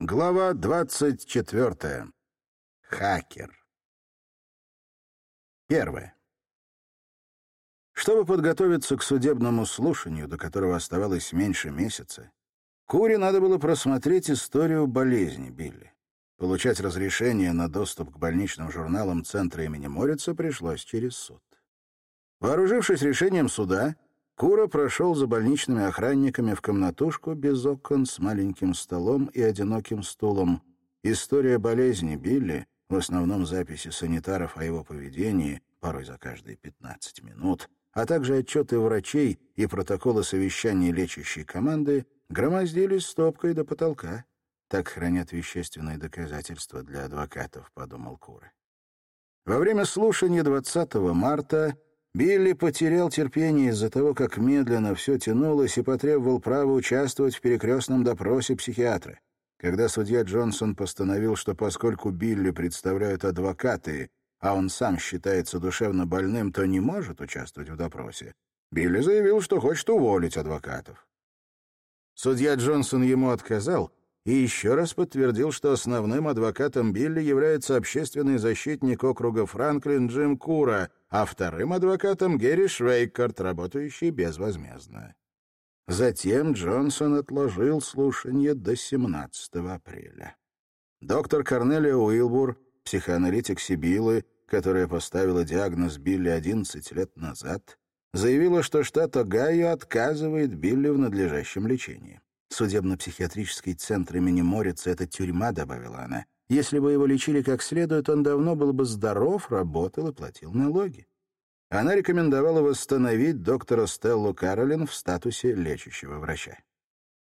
Глава 24. Хакер. Первое. Чтобы подготовиться к судебному слушанию, до которого оставалось меньше месяца, Куре надо было просмотреть историю болезни Билли. Получать разрешение на доступ к больничным журналам Центра имени Морица пришлось через суд. Вооружившись решением суда, Кура прошел за больничными охранниками в комнатушку без окон с маленьким столом и одиноким стулом. История болезни Билли, в основном записи санитаров о его поведении, порой за каждые 15 минут, а также отчеты врачей и протоколы совещаний лечащей команды громоздились стопкой до потолка. Так хранят вещественные доказательства для адвокатов, подумал Кура. Во время слушания 20 марта Билли потерял терпение из-за того, как медленно все тянулось и потребовал права участвовать в перекрестном допросе психиатра. Когда судья Джонсон постановил, что поскольку Билли представляют адвокаты, а он сам считается душевно больным, то не может участвовать в допросе, Билли заявил, что хочет уволить адвокатов. Судья Джонсон ему отказал и еще раз подтвердил, что основным адвокатом Билли является общественный защитник округа Франклин Джим Кура, а вторым адвокатом Герри Швейкарт, работающий безвозмездно. Затем Джонсон отложил слушание до 17 апреля. Доктор Корнелия Уилбур, психоаналитик Сибилы, которая поставила диагноз Билли 11 лет назад, заявила, что штат Огайо отказывает Билли в надлежащем лечении. Судебно-психиатрический центр имени Морица — это тюрьма, добавила она. Если бы его лечили как следует, он давно был бы здоров, работал и платил налоги. Она рекомендовала восстановить доктора Стеллу Каролин в статусе лечащего врача.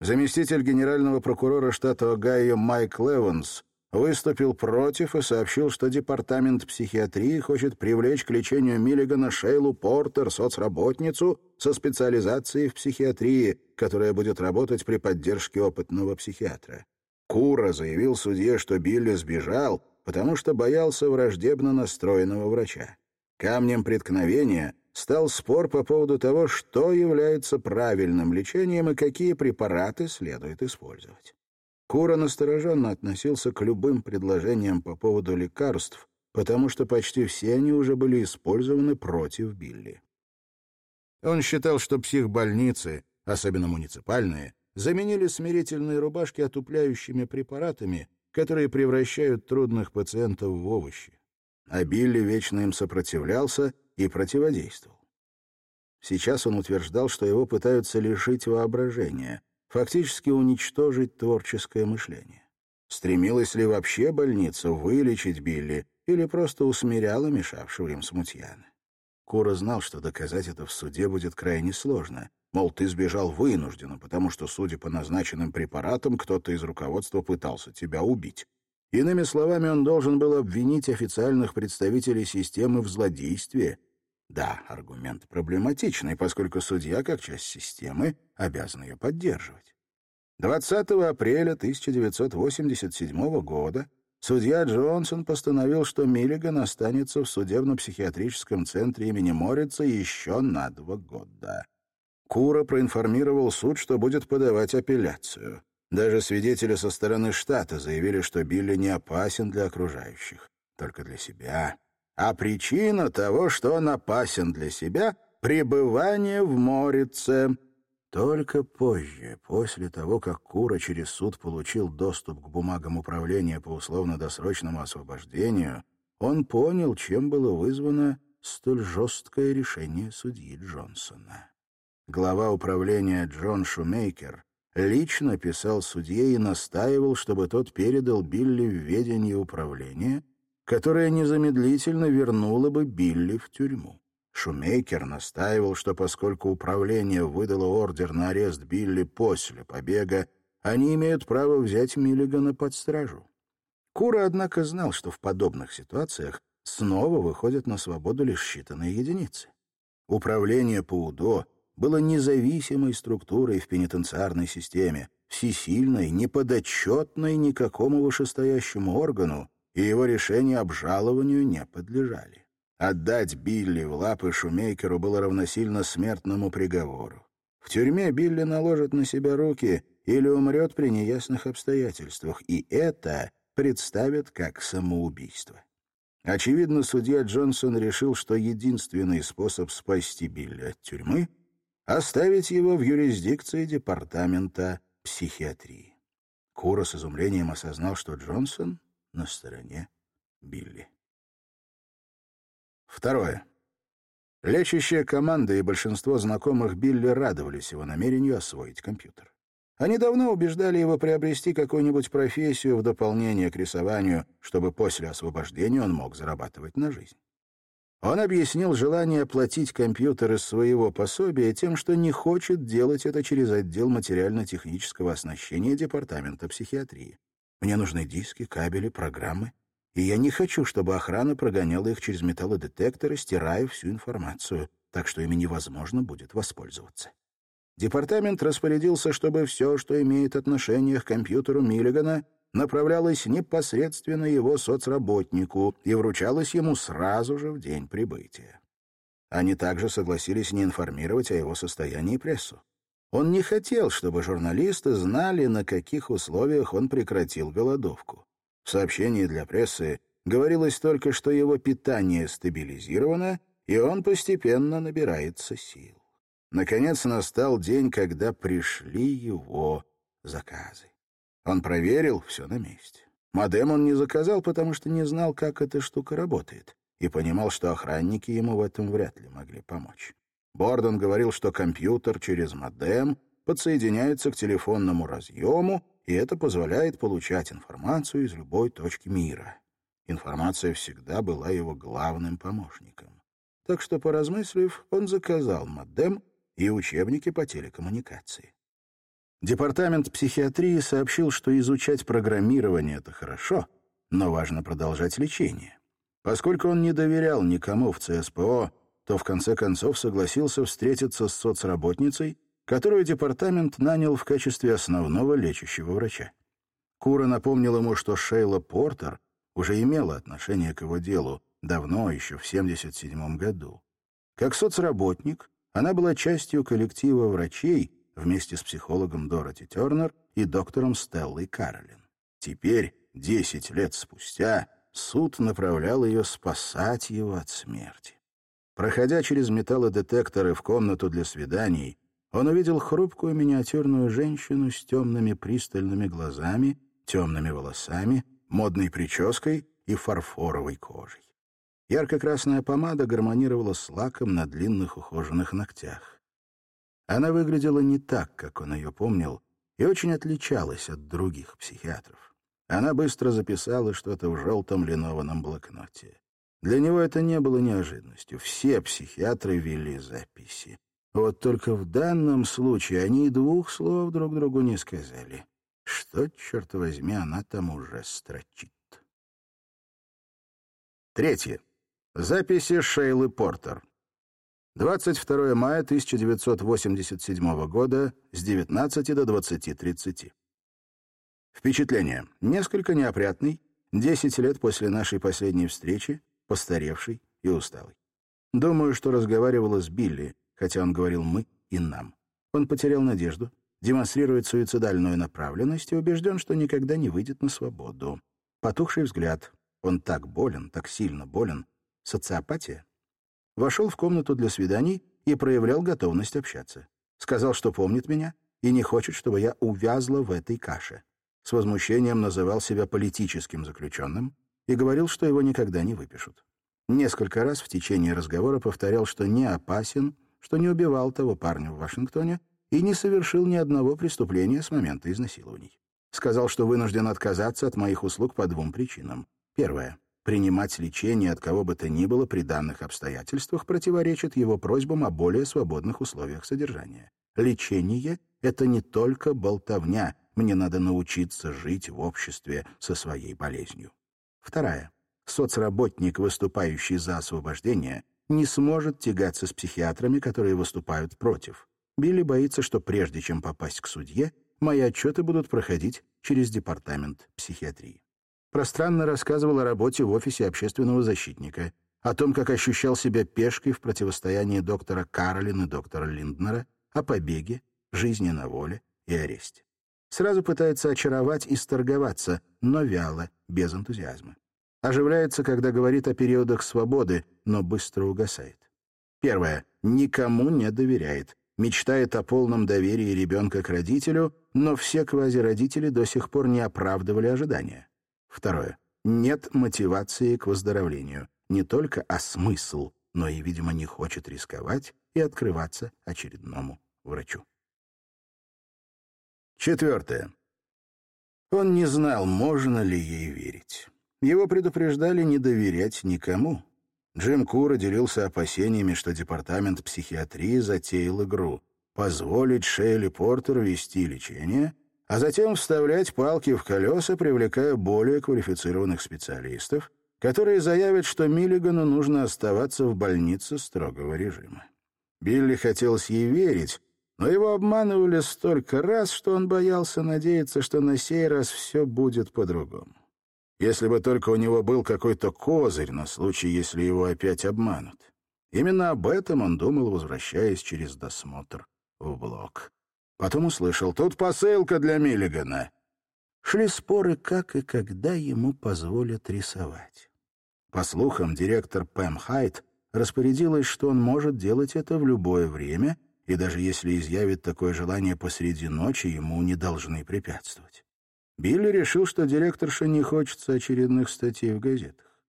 Заместитель генерального прокурора штата Огайо Майк Леванс выступил против и сообщил, что департамент психиатрии хочет привлечь к лечению Миллигана Шейлу Портер, соцработницу со специализацией в психиатрии, которая будет работать при поддержке опытного психиатра. Кура заявил судье, что Билли сбежал, потому что боялся враждебно настроенного врача. Камнем преткновения стал спор по поводу того, что является правильным лечением и какие препараты следует использовать. Кура настороженно относился к любым предложениям по поводу лекарств, потому что почти все они уже были использованы против Билли. Он считал, что психбольницы, особенно муниципальные, заменили смирительные рубашки отупляющими препаратами, которые превращают трудных пациентов в овощи. А Билли вечно им сопротивлялся и противодействовал. Сейчас он утверждал, что его пытаются лишить воображения, фактически уничтожить творческое мышление. Стремилась ли вообще больница вылечить Билли или просто усмиряла мешавшего им смутьяна? Кура знал, что доказать это в суде будет крайне сложно — Мол, ты сбежал вынужденно, потому что, судя по назначенным препаратам, кто-то из руководства пытался тебя убить. Иными словами, он должен был обвинить официальных представителей системы в злодействе. Да, аргумент проблематичный, поскольку судья, как часть системы, обязан ее поддерживать. 20 апреля 1987 года судья Джонсон постановил, что Миллиган останется в судебно-психиатрическом центре имени Морица еще на два года. Кура проинформировал суд, что будет подавать апелляцию. Даже свидетели со стороны штата заявили, что Билли не опасен для окружающих, только для себя. А причина того, что он опасен для себя — пребывание в Морице. Только позже, после того, как Кура через суд получил доступ к бумагам управления по условно-досрочному освобождению, он понял, чем было вызвано столь жесткое решение судьи Джонсона глава управления Джон Шумейкер, лично писал судье и настаивал, чтобы тот передал Билли в ведение управления, которое незамедлительно вернуло бы Билли в тюрьму. Шумейкер настаивал, что поскольку управление выдало ордер на арест Билли после побега, они имеют право взять Миллигана под стражу. Кура, однако, знал, что в подобных ситуациях снова выходят на свободу лишь считанные единицы. Управление по было независимой структурой в пенитенциарной системе, всесильной, неподотчетной никакому вышестоящему органу, и его решения обжалованию не подлежали. Отдать Билли в лапы Шумейкеру было равносильно смертному приговору. В тюрьме Билли наложит на себя руки, или умрет при неясных обстоятельствах, и это представят как самоубийство. Очевидно, судья Джонсон решил, что единственный способ спасти Билли от тюрьмы — оставить его в юрисдикции департамента психиатрии. Кура с изумлением осознал, что Джонсон на стороне Билли. Второе. Лечащая команда и большинство знакомых Билли радовались его намерению освоить компьютер. Они давно убеждали его приобрести какую-нибудь профессию в дополнение к рисованию, чтобы после освобождения он мог зарабатывать на жизнь. Он объяснил желание оплатить компьютер из своего пособия тем, что не хочет делать это через отдел материально-технического оснащения Департамента психиатрии. Мне нужны диски, кабели, программы, и я не хочу, чтобы охрана прогоняла их через металлодетекторы, стирая всю информацию, так что ими невозможно будет воспользоваться. Департамент распорядился, чтобы все, что имеет отношение к компьютеру Миллигана, направлялось непосредственно его соцработнику и вручалось ему сразу же в день прибытия. Они также согласились не информировать о его состоянии прессу. Он не хотел, чтобы журналисты знали, на каких условиях он прекратил голодовку. В сообщении для прессы говорилось только, что его питание стабилизировано, и он постепенно набирается сил. Наконец настал день, когда пришли его заказы. Он проверил, все на месте. Модем он не заказал, потому что не знал, как эта штука работает, и понимал, что охранники ему в этом вряд ли могли помочь. Бордон говорил, что компьютер через модем подсоединяется к телефонному разъему, и это позволяет получать информацию из любой точки мира. Информация всегда была его главным помощником. Так что, поразмыслив, он заказал модем и учебники по телекоммуникации. Департамент психиатрии сообщил, что изучать программирование — это хорошо, но важно продолжать лечение. Поскольку он не доверял никому в ЦСПО, то в конце концов согласился встретиться с соцработницей, которую департамент нанял в качестве основного лечащего врача. Кура напомнил ему, что Шейла Портер уже имела отношение к его делу, давно, еще в 1977 году. Как соцработник, она была частью коллектива врачей вместе с психологом Дороти Тернер и доктором Стеллой Каролин. Теперь, десять лет спустя, суд направлял ее спасать его от смерти. Проходя через металлодетекторы в комнату для свиданий, он увидел хрупкую миниатюрную женщину с темными пристальными глазами, темными волосами, модной прической и фарфоровой кожей. Ярко-красная помада гармонировала с лаком на длинных ухоженных ногтях. Она выглядела не так, как он ее помнил, и очень отличалась от других психиатров. Она быстро записала что-то в желтом линованном блокноте. Для него это не было неожиданностью. Все психиатры вели записи. Вот только в данном случае они двух слов друг другу не сказали. Что, черт возьми, она там уже строчит. Третье. Записи Шейлы Портер. 22 мая 1987 года с 19 до 20.30. Впечатление. Несколько неопрятный, 10 лет после нашей последней встречи, постаревший и усталый. Думаю, что разговаривала с Билли, хотя он говорил «мы» и «нам». Он потерял надежду, демонстрирует суицидальную направленность и убежден, что никогда не выйдет на свободу. Потухший взгляд. Он так болен, так сильно болен, Социопатия? Вошел в комнату для свиданий и проявлял готовность общаться. Сказал, что помнит меня и не хочет, чтобы я увязла в этой каше. С возмущением называл себя политическим заключенным и говорил, что его никогда не выпишут. Несколько раз в течение разговора повторял, что не опасен, что не убивал того парня в Вашингтоне и не совершил ни одного преступления с момента изнасилований. Сказал, что вынужден отказаться от моих услуг по двум причинам. Первое. Принимать лечение от кого бы то ни было при данных обстоятельствах противоречит его просьбам о более свободных условиях содержания. Лечение — это не только болтовня, мне надо научиться жить в обществе со своей болезнью. Вторая. Соцработник, выступающий за освобождение, не сможет тягаться с психиатрами, которые выступают против. Билли боится, что прежде чем попасть к судье, мои отчеты будут проходить через департамент психиатрии пространно рассказывал о работе в офисе общественного защитника, о том, как ощущал себя пешкой в противостоянии доктора Каролин и доктора Линднера, о побеге, жизни на воле и аресте. Сразу пытается очаровать и сторговаться, но вяло, без энтузиазма. Оживляется, когда говорит о периодах свободы, но быстро угасает. Первое. Никому не доверяет. Мечтает о полном доверии ребенка к родителю, но все квазиродители до сих пор не оправдывали ожидания. Второе. Нет мотивации к выздоровлению. Не только а смысл, но и, видимо, не хочет рисковать и открываться очередному врачу. Четвертое. Он не знал, можно ли ей верить. Его предупреждали не доверять никому. Джим Кура делился опасениями, что департамент психиатрии затеял игру — позволить Шейли Портер вести лечение, а затем вставлять палки в колеса, привлекая более квалифицированных специалистов, которые заявят, что Миллигану нужно оставаться в больнице строгого режима. Билли хотелось ей верить, но его обманывали столько раз, что он боялся надеяться, что на сей раз все будет по-другому если бы только у него был какой-то козырь на случай, если его опять обманут. Именно об этом он думал, возвращаясь через досмотр в блок. Потом услышал, тут посылка для Миллигана. Шли споры, как и когда ему позволят рисовать. По слухам, директор Пэм Хайт распорядилась, что он может делать это в любое время, и даже если изъявит такое желание посреди ночи, ему не должны препятствовать. Билли решил, что директорша не хочется очередных статей в газетах.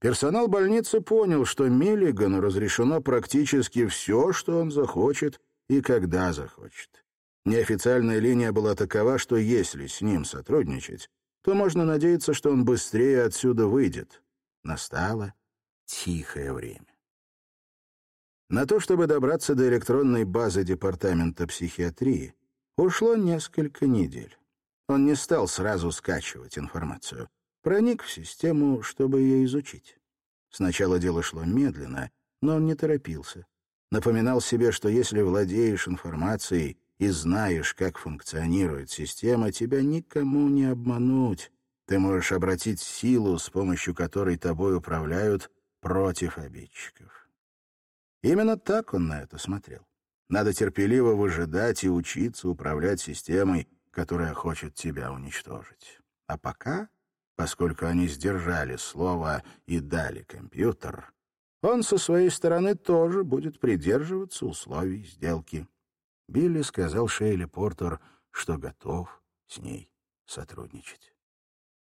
Персонал больницы понял, что Миллигану разрешено практически все, что он захочет и когда захочет. Неофициальная линия была такова, что если с ним сотрудничать, то можно надеяться, что он быстрее отсюда выйдет. Настало тихое время. На то, чтобы добраться до электронной базы Департамента психиатрии, ушло несколько недель. Он не стал сразу скачивать информацию. Проник в систему, чтобы ее изучить. Сначала дело шло медленно, но он не торопился. Напоминал себе, что если владеешь информацией и знаешь, как функционирует система, тебя никому не обмануть. Ты можешь обратить силу, с помощью которой тобой управляют, против обидчиков. Именно так он на это смотрел. Надо терпеливо выжидать и учиться управлять системой, которая хочет тебя уничтожить. А пока, поскольку они сдержали слово и дали компьютер, он со своей стороны тоже будет придерживаться условий сделки. Билли сказал Шейли Портер, что готов с ней сотрудничать.